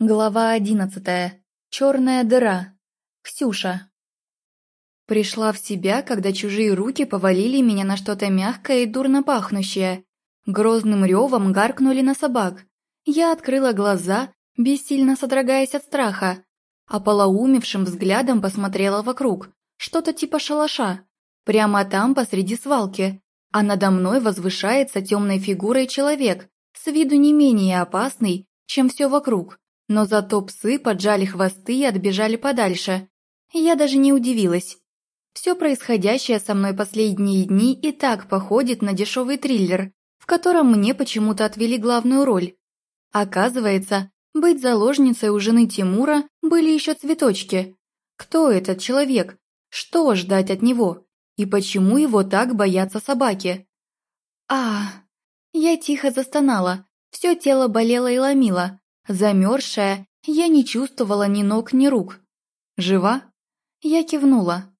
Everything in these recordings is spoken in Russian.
Глава одиннадцатая. Черная дыра. Ксюша. Пришла в себя, когда чужие руки повалили меня на что-то мягкое и дурно пахнущее. Грозным ревом гаркнули на собак. Я открыла глаза, бессильно содрогаясь от страха, а полоумевшим взглядом посмотрела вокруг. Что-то типа шалаша. Прямо там, посреди свалки. А надо мной возвышается темной фигурой человек, с виду не менее опасный, чем все вокруг. Но зато псы поджали хвосты и отбежали подальше. Я даже не удивилась. Все происходящее со мной последние дни и так походит на дешевый триллер, в котором мне почему-то отвели главную роль. Оказывается, быть заложницей у жены Тимура были еще цветочки. Кто этот человек? Что ждать от него? И почему его так боятся собаки? А, я тихо застонала, все тело болело и ломило. Замерзшая, я не чувствовала ни ног, ни рук. «Жива?» Я кивнула.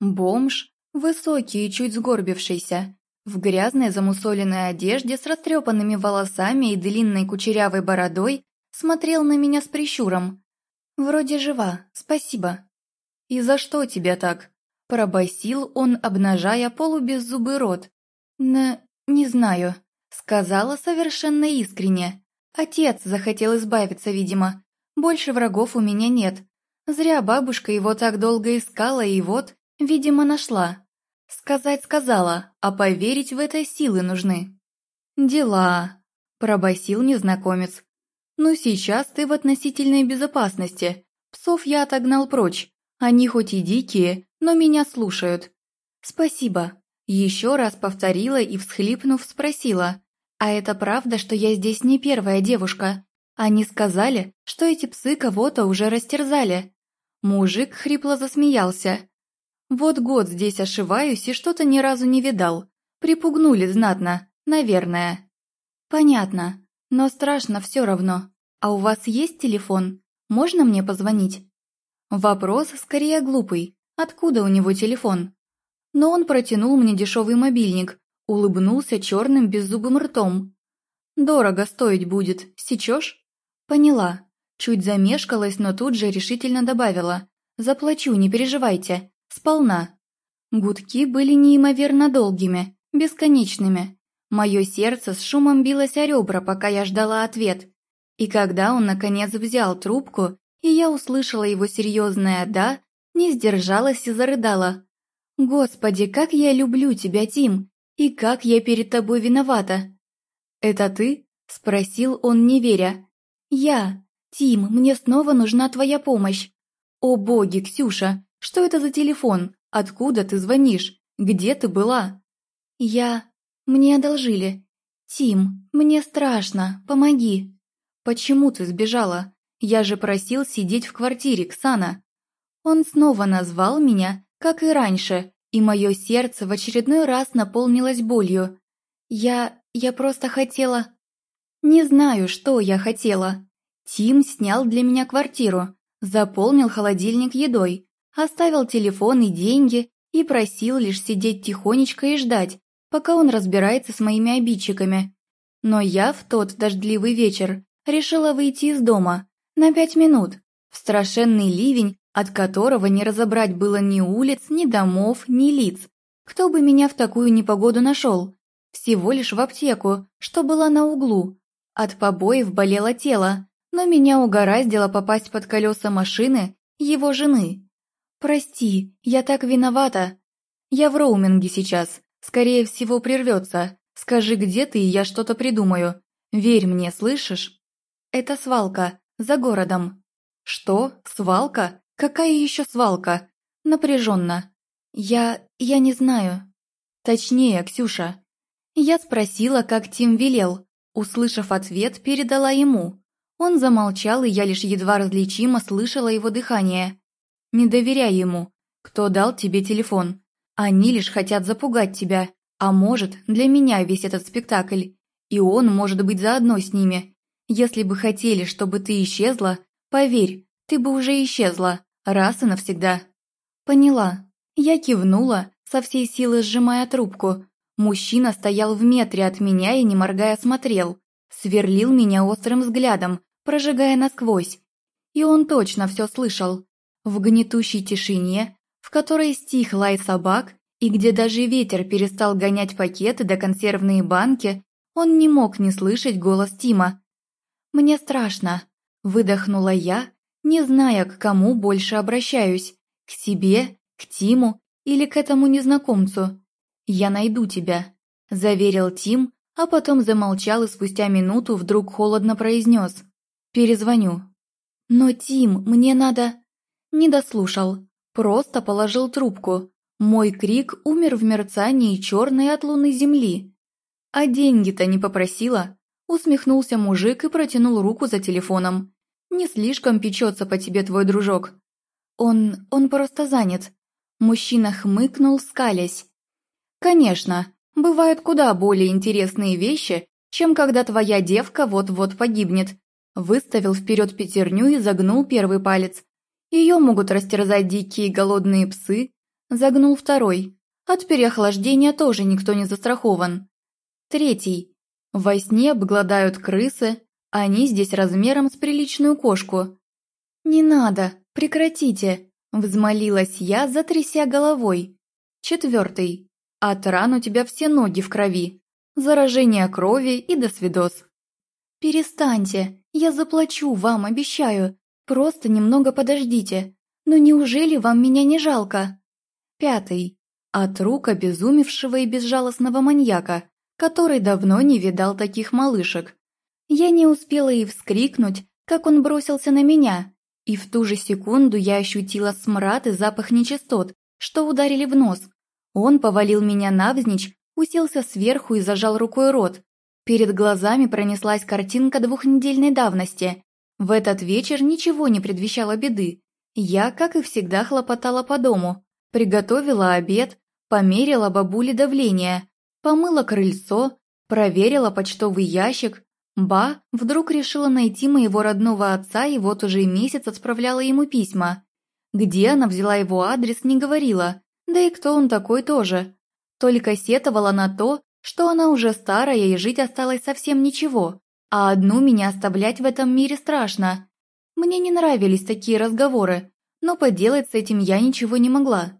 Бомж, высокий и чуть сгорбившийся, в грязной замусоленной одежде с растрепанными волосами и длинной кучерявой бородой, смотрел на меня с прищуром. «Вроде жива, спасибо». «И за что тебя так?» Пробасил он, обнажая полубеззубый рот. «Не... не знаю», — сказала совершенно искренне. Отец захотел избавиться, видимо. Больше врагов у меня нет. Зря бабушка его так долго искала и вот, видимо, нашла. Сказать сказала, а поверить в это силы нужны. «Дела», – пробасил незнакомец. «Ну сейчас ты в относительной безопасности. Псов я отогнал прочь. Они хоть и дикие, но меня слушают». «Спасибо», – еще раз повторила и, всхлипнув, спросила. А это правда, что я здесь не первая девушка? Они сказали, что эти псы кого-то уже растерзали. Мужик хрипло засмеялся. Вот год здесь ошиваюсь и что-то ни разу не видал. Припугнули знатно, наверное. Понятно, но страшно все равно. А у вас есть телефон? Можно мне позвонить? Вопрос скорее глупый. Откуда у него телефон? Но он протянул мне дешевый мобильник, Улыбнулся черным беззубым ртом. «Дорого стоить будет, сечешь?» «Поняла». Чуть замешкалась, но тут же решительно добавила. «Заплачу, не переживайте. Сполна». Гудки были неимоверно долгими, бесконечными. Мое сердце с шумом билось о ребра, пока я ждала ответ. И когда он, наконец, взял трубку, и я услышала его серьезное «да», не сдержалась и зарыдала. «Господи, как я люблю тебя, Тим! «И как я перед тобой виновата?» «Это ты?» – спросил он, не веря. «Я. Тим, мне снова нужна твоя помощь». «О боги, Ксюша, что это за телефон? Откуда ты звонишь? Где ты была?» «Я... Мне одолжили. Тим, мне страшно, помоги». «Почему ты сбежала? Я же просил сидеть в квартире, Ксана». Он снова назвал меня, как и раньше, и мое сердце в очередной раз наполнилось болью. Я... я просто хотела... Не знаю, что я хотела. Тим снял для меня квартиру, заполнил холодильник едой, оставил телефон и деньги и просил лишь сидеть тихонечко и ждать, пока он разбирается с моими обидчиками. Но я в тот дождливый вечер решила выйти из дома на пять минут, в страшенный ливень от которого не разобрать было ни улиц, ни домов, ни лиц. Кто бы меня в такую непогоду нашел? Всего лишь в аптеку, что была на углу. От побоев болело тело, но меня угораздило попасть под колеса машины его жены. «Прости, я так виновата. Я в роуминге сейчас, скорее всего прервется. Скажи, где ты, и я что-то придумаю. Верь мне, слышишь?» «Это свалка, за городом». «Что? Свалка? Какая еще свалка? Напряженно. Я... я не знаю. Точнее, Ксюша. Я спросила, как Тим велел. Услышав ответ, передала ему. Он замолчал, и я лишь едва различимо слышала его дыхание. Не доверяй ему. Кто дал тебе телефон? Они лишь хотят запугать тебя. А может, для меня весь этот спектакль. И он может быть заодно с ними. Если бы хотели, чтобы ты исчезла, поверь, ты бы уже исчезла. Раз и навсегда. Поняла. Я кивнула, со всей силы сжимая трубку. Мужчина стоял в метре от меня и, не моргая, смотрел. Сверлил меня острым взглядом, прожигая насквозь. И он точно все слышал. В гнетущей тишине, в которой стих лай собак, и где даже ветер перестал гонять пакеты да консервные банки, он не мог не слышать голос Тима. «Мне страшно», — выдохнула я, не зная, к кому больше обращаюсь, к себе, к Тиму или к этому незнакомцу. «Я найду тебя», — заверил Тим, а потом замолчал и спустя минуту вдруг холодно произнес. «Перезвоню». «Но, Тим, мне надо...» Не дослушал, просто положил трубку. Мой крик умер в мерцании черной от луны земли. «А деньги-то не попросила?» Усмехнулся мужик и протянул руку за телефоном. «Не слишком печется по тебе твой дружок». «Он... он просто занят». Мужчина хмыкнул, скалясь. «Конечно, бывают куда более интересные вещи, чем когда твоя девка вот-вот погибнет». Выставил вперед пятерню и загнул первый палец. Ее могут растерзать дикие голодные псы. Загнул второй. От переохлаждения тоже никто не застрахован. Третий. Во сне обгладают крысы, они здесь размером с приличную кошку. «Не надо, прекратите!» – взмолилась я, затряся головой. Четвертый. От ран у тебя все ноги в крови. Заражение крови и досвидос. «Перестаньте, я заплачу вам, обещаю. Просто немного подождите. Но неужели вам меня не жалко?» Пятый. От рук обезумевшего и безжалостного маньяка, который давно не видал таких малышек. Я не успела и вскрикнуть, как он бросился на меня, и в ту же секунду я ощутила смрад и запах нечистот, что ударили в нос. Он повалил меня навзничь, уселся сверху и зажал рукой рот. Перед глазами пронеслась картинка двухнедельной давности. В этот вечер ничего не предвещало беды. Я, как и всегда, хлопотала по дому, приготовила обед, померила бабуле давление, Помыла крыльцо, проверила почтовый ящик. Ба вдруг решила найти моего родного отца и вот уже месяц отправляла ему письма. Где она взяла его адрес, не говорила, да и кто он такой тоже. Только сетовала на то, что она уже старая и жить осталось совсем ничего, а одну меня оставлять в этом мире страшно. Мне не нравились такие разговоры, но поделать с этим я ничего не могла.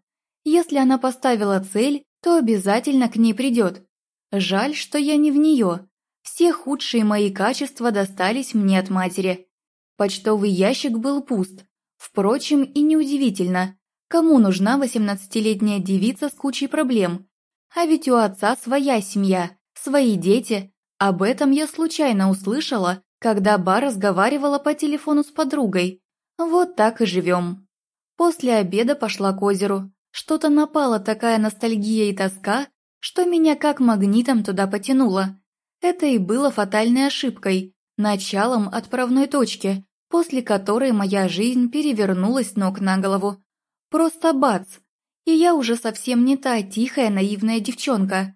Если она поставила цель, то обязательно к ней придет. Жаль, что я не в нее. Все худшие мои качества достались мне от матери. Почтовый ящик был пуст. Впрочем, и неудивительно. Кому нужна восемнадцатилетняя девица с кучей проблем? А ведь у отца своя семья, свои дети. Об этом я случайно услышала, когда Ба разговаривала по телефону с подругой. Вот так и живем. После обеда пошла к озеру. Что-то напала такая ностальгия и тоска, что меня как магнитом туда потянуло. Это и было фатальной ошибкой, началом отправной точки, после которой моя жизнь перевернулась ног на голову. Просто бац! И я уже совсем не та тихая наивная девчонка.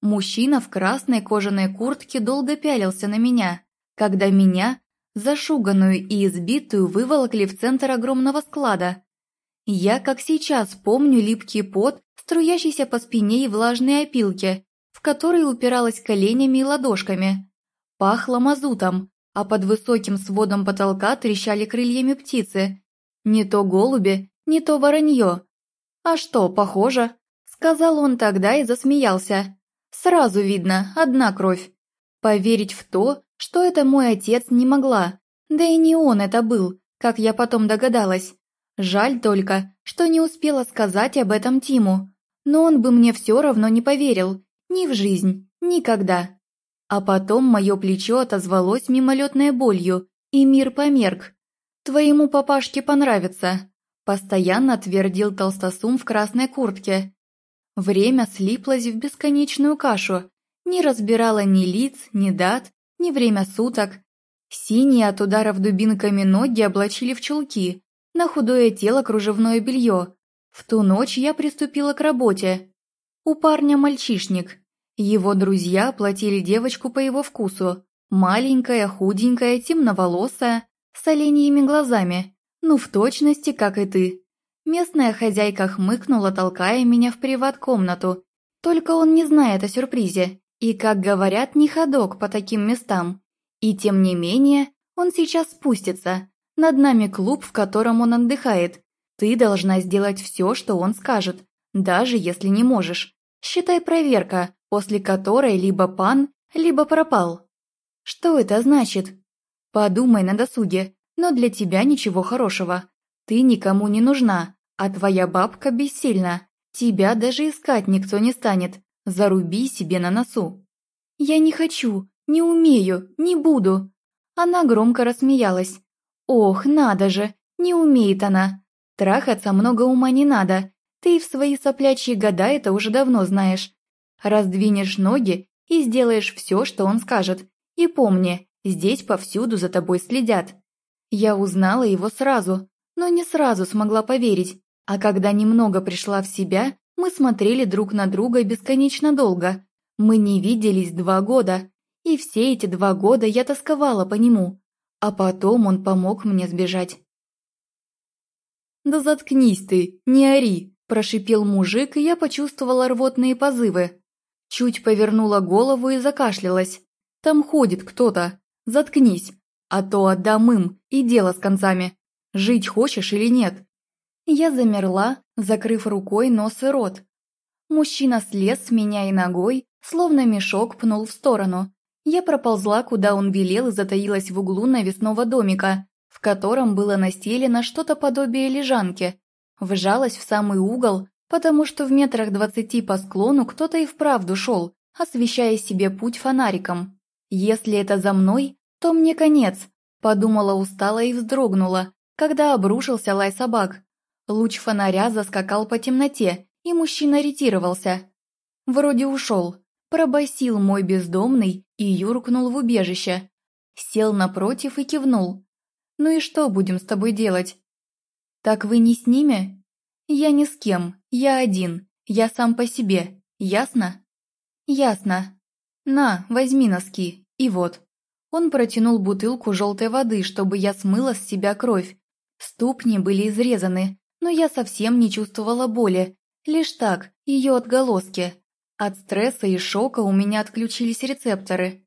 Мужчина в красной кожаной куртке долго пялился на меня, когда меня, зашуганную и избитую, выволокли в центр огромного склада. Я, как сейчас, помню липкий пот, струящийся по спине и влажные опилки, в которые упиралась коленями и ладошками. Пахло мазутом, а под высоким сводом потолка трещали крыльями птицы. Не то голуби, не то воронье. «А что, похоже?» — сказал он тогда и засмеялся. «Сразу видно, одна кровь». Поверить в то, что это мой отец, не могла. Да и не он это был, как я потом догадалась. Жаль только, что не успела сказать об этом Тиму, но он бы мне все равно не поверил, ни в жизнь, никогда. А потом мое плечо отозвалось мимолетной болью, и мир померк. «Твоему папашке понравится», – постоянно твердил толстосум в красной куртке. Время слиплось в бесконечную кашу, не разбирала ни лиц, ни дат, ни время суток. Синие от ударов дубинками ноги облачили в чулки, на худое тело кружевное белье. В ту ночь я приступила к работе. У парня мальчишник. Его друзья платили девочку по его вкусу. Маленькая, худенькая, темноволосая, с оленьими глазами. Ну, в точности, как и ты. Местная хозяйка хмыкнула, толкая меня в приват-комнату. Только он не знает о сюрпризе. И, как говорят, не ходок по таким местам. И тем не менее, Он сейчас спустится. Над нами клуб, в котором он отдыхает. Ты должна сделать все, что он скажет, даже если не можешь. Считай проверка, после которой либо пан, либо пропал. Что это значит? Подумай на досуге, но для тебя ничего хорошего. Ты никому не нужна, а твоя бабка бессильна. Тебя даже искать никто не станет. Заруби себе на носу. Я не хочу, не умею, не буду. Она громко рассмеялась. Ох, надо же, не умеет она. Трахаться много ума не надо. Ты в свои соплячьи года это уже давно знаешь. Раздвинешь ноги и сделаешь все, что он скажет. И помни, здесь повсюду за тобой следят. Я узнала его сразу, но не сразу смогла поверить. А когда немного пришла в себя, мы смотрели друг на друга бесконечно долго. Мы не виделись два года, и все эти два года я тосковала по нему. А потом он помог мне сбежать. «Да заткнись ты, не ори!» – прошипел мужик, и я почувствовала рвотные позывы. Чуть повернула голову и закашлялась. «Там ходит кто-то. Заткнись, а то отдам им, и дело с концами. Жить хочешь или нет?» Я замерла, закрыв рукой нос и рот. Мужчина слез с меня и ногой, словно мешок пнул в сторону. Я проползла, куда он велел, и затаилась в углу навесного домика, в котором было настелено что-то подобие лежанки. Вжалась в самый угол, потому что в метрах двадцати по склону кто-то и вправду шел, освещая себе путь фонариком. Если это за мной, то мне конец, подумала устало и вздрогнула, когда обрушился лай собак. Луч фонаря заскакал по темноте, и мужчина ретировался. Вроде ушел, пробасил мой бездомный и юркнул в убежище. Сел напротив и кивнул. «Ну и что будем с тобой делать?» «Так вы не с ними?» «Я ни с кем, я один, я сам по себе, ясно?» «Ясно. На, возьми носки, и вот». Он протянул бутылку желтой воды, чтобы я смыла с себя кровь. Ступни были изрезаны, но я совсем не чувствовала боли, лишь так, ее отголоски. От стресса и шока у меня отключились рецепторы.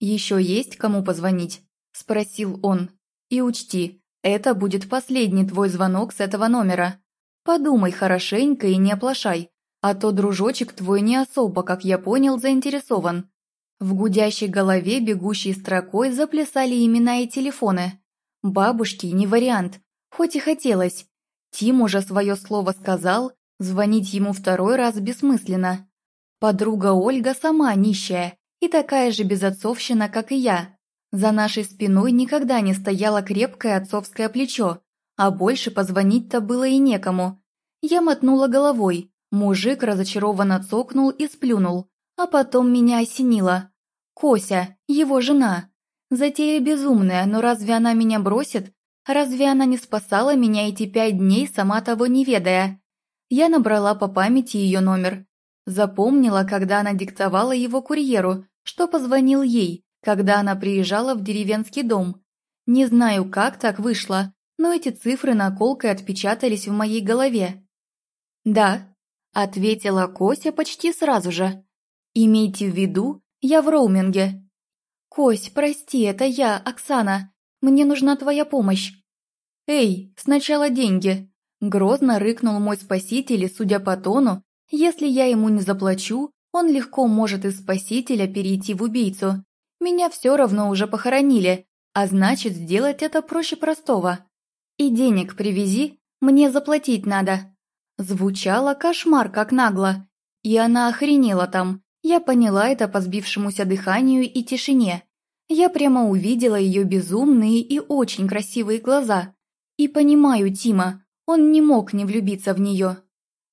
«Еще есть кому позвонить?» – спросил он. «И учти, это будет последний твой звонок с этого номера. Подумай хорошенько и не оплошай, а то дружочек твой не особо, как я понял, заинтересован». В гудящей голове бегущей строкой заплясали имена и телефоны. Бабушки не вариант, хоть и хотелось, Тим уже свое слово сказал, звонить ему второй раз бессмысленно. Подруга Ольга сама нищая и такая же безотцовщина, как и я. За нашей спиной никогда не стояло крепкое отцовское плечо, а больше позвонить-то было и некому. Я мотнула головой, мужик разочарованно цокнул и сплюнул, а потом меня осенило. Кося, его жена. Затея безумная, но разве она меня бросит? Разве она не спасала меня эти пять дней, сама того не ведая? Я набрала по памяти ее номер. Запомнила, когда она диктовала его курьеру, что позвонил ей, когда она приезжала в деревенский дом. Не знаю, как так вышло, но эти цифры наколкой отпечатались в моей голове. «Да», — ответила Кося почти сразу же. «Имейте в виду, я в роуминге». «Кось, прости, это я, Оксана. Мне нужна твоя помощь». «Эй, сначала деньги!» Грозно рыкнул мой спаситель, и, судя по тону, если я ему не заплачу, он легко может из спасителя перейти в убийцу. Меня все равно уже похоронили, а значит, сделать это проще простого. И денег привези, мне заплатить надо. Звучало кошмар как нагло, и она охренела там. Я поняла это по сбившемуся дыханию и тишине. Я прямо увидела ее безумные и очень красивые глаза. И понимаю Тима, он не мог не влюбиться в нее.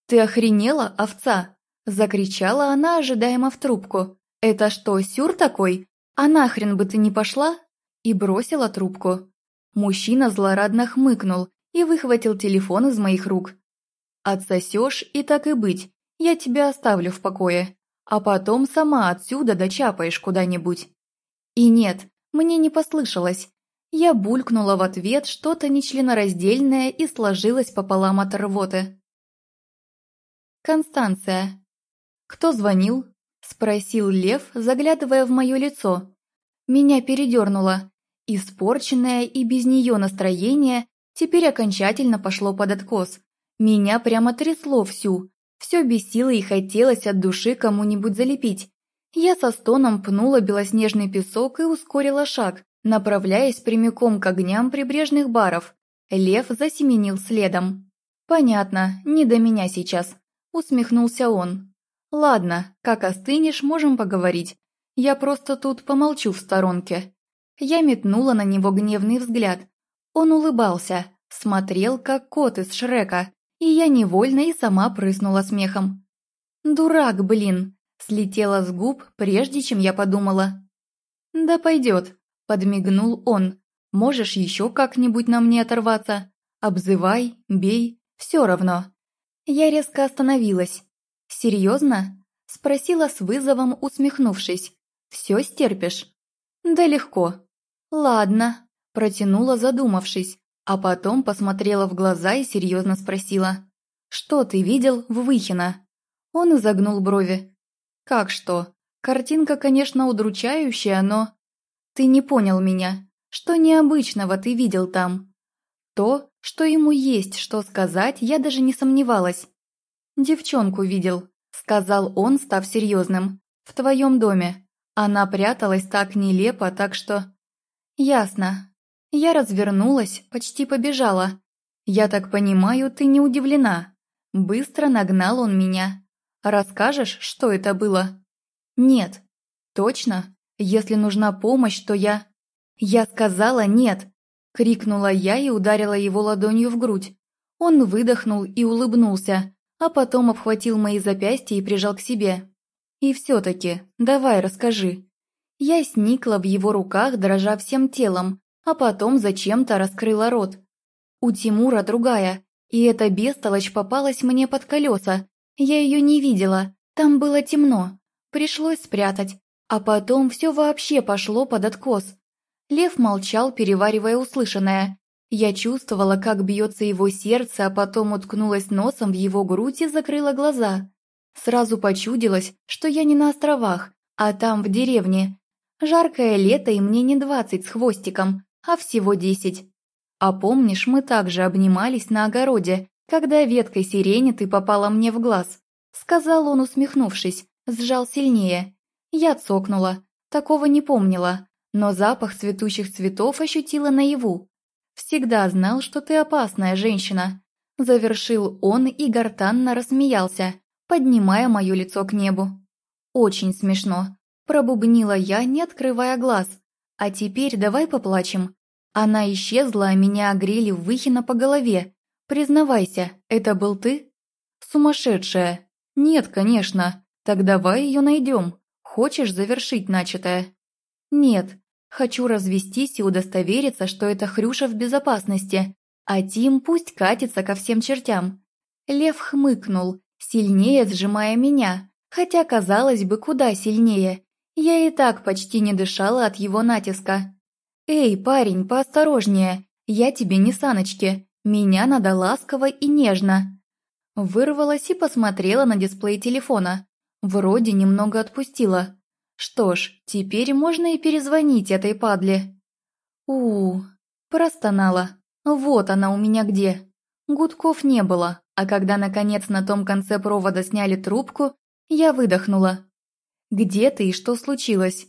«Ты охренела, овца?» – закричала она ожидаемо в трубку. «Это что, сюр такой? А нахрен бы ты не пошла?» И бросила трубку. Мужчина злорадно хмыкнул и выхватил телефон из моих рук. «Отсосешь и так и быть, я тебя оставлю в покое, а потом сама отсюда дочапаешь куда-нибудь». И нет, мне не послышалось. Я булькнула в ответ что-то нечленораздельное и сложилась пополам от рвоты. «Констанция». «Кто звонил?» – спросил Лев, заглядывая в мое лицо. Меня передернуло. Испорченное и без нее настроение теперь окончательно пошло под откос. Меня прямо трясло всю. Все бесило и хотелось от души кому-нибудь залепить. Я со стоном пнула белоснежный песок и ускорила шаг, направляясь прямиком к огням прибрежных баров. Лев засеменил следом. «Понятно, не до меня сейчас», — усмехнулся он. «Ладно, как остынешь, можем поговорить. Я просто тут помолчу в сторонке». Я метнула на него гневный взгляд. Он улыбался, смотрел, как кот из Шрека, и я невольно и сама прыснула смехом. «Дурак, блин!» – слетела с губ, прежде чем я подумала. «Да пойдет», – подмигнул он. «Можешь еще как-нибудь на мне оторваться? Обзывай, бей, все равно». Я резко остановилась. «Серьезно?» – спросила с вызовом, усмехнувшись. «Все стерпишь?» «Да легко». «Ладно», – протянула, задумавшись, а потом посмотрела в глаза и серьезно спросила. «Что ты видел в Выхино?» Он изогнул брови. «Как что? Картинка, конечно, удручающая, но...» «Ты не понял меня. Что необычного ты видел там?» То, что ему есть что сказать, я даже не сомневалась. «Девчонку видел», — сказал он, став серьезным. «В твоем доме. Она пряталась так нелепо, так что...» «Ясно». Я развернулась, почти побежала. «Я так понимаю, ты не удивлена?» Быстро нагнал он меня. «Расскажешь, что это было?» «Нет». «Точно? Если нужна помощь, то я...» «Я сказала нет!» Крикнула я и ударила его ладонью в грудь. Он выдохнул и улыбнулся, а потом обхватил мои запястья и прижал к себе. «И все-таки, давай расскажи». Я сникла в его руках, дрожа всем телом, а потом зачем-то раскрыла рот. У Тимура другая, и эта бестолочь попалась мне под колеса. Я ее не видела, там было темно. Пришлось спрятать, а потом все вообще пошло под откос. Лев молчал, переваривая услышанное. Я чувствовала, как бьется его сердце, а потом уткнулась носом в его грудь и закрыла глаза. Сразу почудилось, что я не на островах, а там, в деревне. Жаркое лето, и мне не двадцать с хвостиком, а всего десять. А помнишь, мы также обнимались на огороде, когда веткой сирени ты попала мне в глаз? Сказал он, усмехнувшись, сжал сильнее. Я цокнула, такого не помнила, но запах цветущих цветов ощутила наяву. «Всегда знал, что ты опасная женщина», – завершил он и гортанно рассмеялся, поднимая мое лицо к небу. «Очень смешно», – пробубнила я, не открывая глаз. «А теперь давай поплачем». Она исчезла, а меня огрели выхина по голове. Признавайся, это был ты? Сумасшедшая. Нет, конечно. Так давай ее найдем. Хочешь завершить начатое? Нет, Хочу развестись и удостовериться, что эта Хрюша в безопасности, а Тим пусть катится ко всем чертям. Лев хмыкнул, сильнее сжимая меня, хотя, казалось бы, куда сильнее. Я и так почти не дышала от его натиска. «Эй, парень, поосторожнее, я тебе не саночки, меня надо ласково и нежно». Вырвалась и посмотрела на дисплей телефона. Вроде немного отпустила. Что ж, теперь можно и перезвонить этой падле. у, -у, простонала. Вот она у меня где. Гудков не было, а когда наконец на том конце провода сняли трубку, я выдохнула. «Где ты и что случилось?»